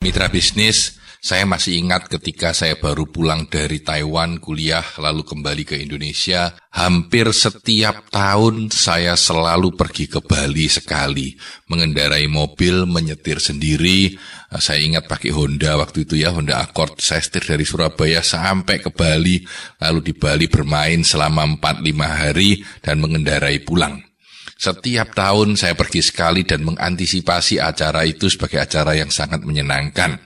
Mitra bisnis, saya masih ingat ketika saya baru pulang dari Taiwan kuliah lalu kembali ke Indonesia. Hampir setiap tahun saya selalu pergi ke Bali sekali. Mengendarai mobil, menyetir sendiri. Saya ingat pakai Honda waktu itu ya, Honda Accord. Saya setir dari Surabaya sampai ke Bali. Lalu di Bali bermain selama 4-5 hari dan mengendarai pulang. Setiap tahun saya pergi sekali dan mengantisipasi acara itu sebagai acara yang sangat menyenangkan.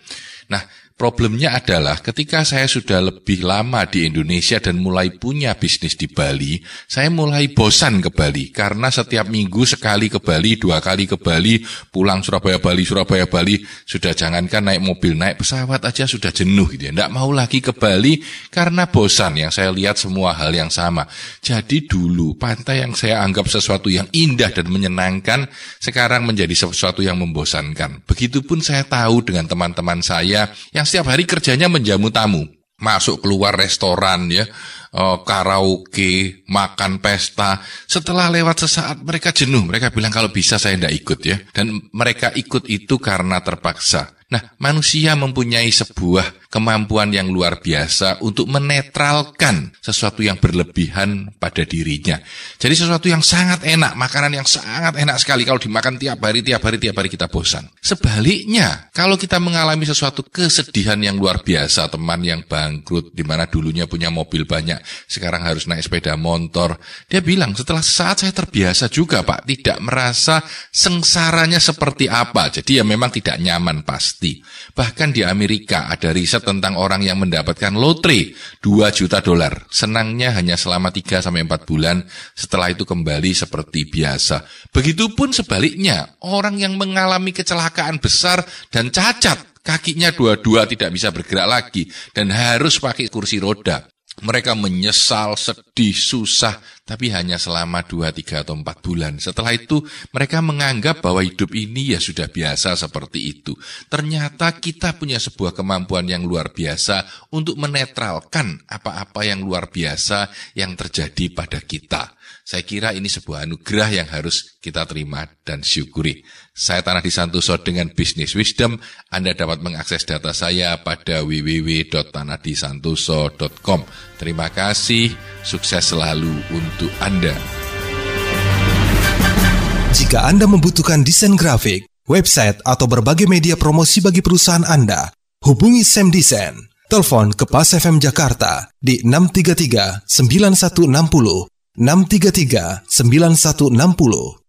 Nah, Problemnya adalah ketika saya sudah lebih lama di Indonesia dan mulai punya bisnis di Bali, saya mulai bosan ke Bali karena setiap minggu sekali ke Bali, dua kali ke Bali, pulang Surabaya Bali, Surabaya Bali, sudah jangankan naik mobil, naik pesawat aja sudah jenuh gitu ya. Tidak mau lagi ke Bali karena bosan yang saya lihat semua hal yang sama. Jadi dulu pantai yang saya anggap sesuatu yang indah dan menyenangkan sekarang menjadi sesuatu yang membosankan. Begitupun saya tahu dengan teman-teman saya yang yang setiap hari kerjanya menjamu tamu. Masuk keluar restoran ya, uh, karaoke, makan pesta. Setelah lewat sesaat mereka jenuh. Mereka bilang kalau bisa saya tidak ikut ya. Dan mereka ikut itu karena terpaksa. Nah, manusia mempunyai sebuah kemampuan yang luar biasa untuk menetralkan sesuatu yang berlebihan pada dirinya. Jadi sesuatu yang sangat enak, makanan yang sangat enak sekali kalau dimakan tiap hari, tiap hari, tiap hari kita bosan. Sebaliknya, kalau kita mengalami sesuatu kesedihan yang luar biasa, teman yang bangkrut, di mana dulunya punya mobil banyak, sekarang harus naik sepeda motor. Dia bilang, setelah saat saya terbiasa juga Pak, tidak merasa sengsaranya seperti apa. Jadi ya memang tidak nyaman pasti. Bahkan di Amerika ada riset tentang orang yang mendapatkan lotre 2 juta dolar. Senangnya hanya selama 3 sampai 4 bulan, setelah itu kembali seperti biasa. Begitupun sebaliknya, orang yang mengalami kecelakaan besar dan cacat, kakinya dua-dua tidak bisa bergerak lagi dan harus pakai kursi roda. Mereka menyesal, sedih, susah, tapi hanya selama 2, 3, atau 4 bulan. Setelah itu, mereka menganggap bahwa hidup ini ya sudah biasa seperti itu. Ternyata kita punya sebuah kemampuan yang luar biasa untuk menetralkan apa-apa yang luar biasa yang terjadi pada kita. Saya kira ini sebuah anugerah yang harus kita terima dan syukuri. Saya Tanah Disantoso dengan Business Wisdom. Anda dapat mengakses data saya pada www.tanahdisantoso.com. Terima kasih, sukses selalu untuk Anda. Jika Anda membutuhkan desain grafik, website, atau berbagai media promosi bagi perusahaan Anda, hubungi Sam Design. Telepon ke Pas FM Jakarta di 633 9160 633 9160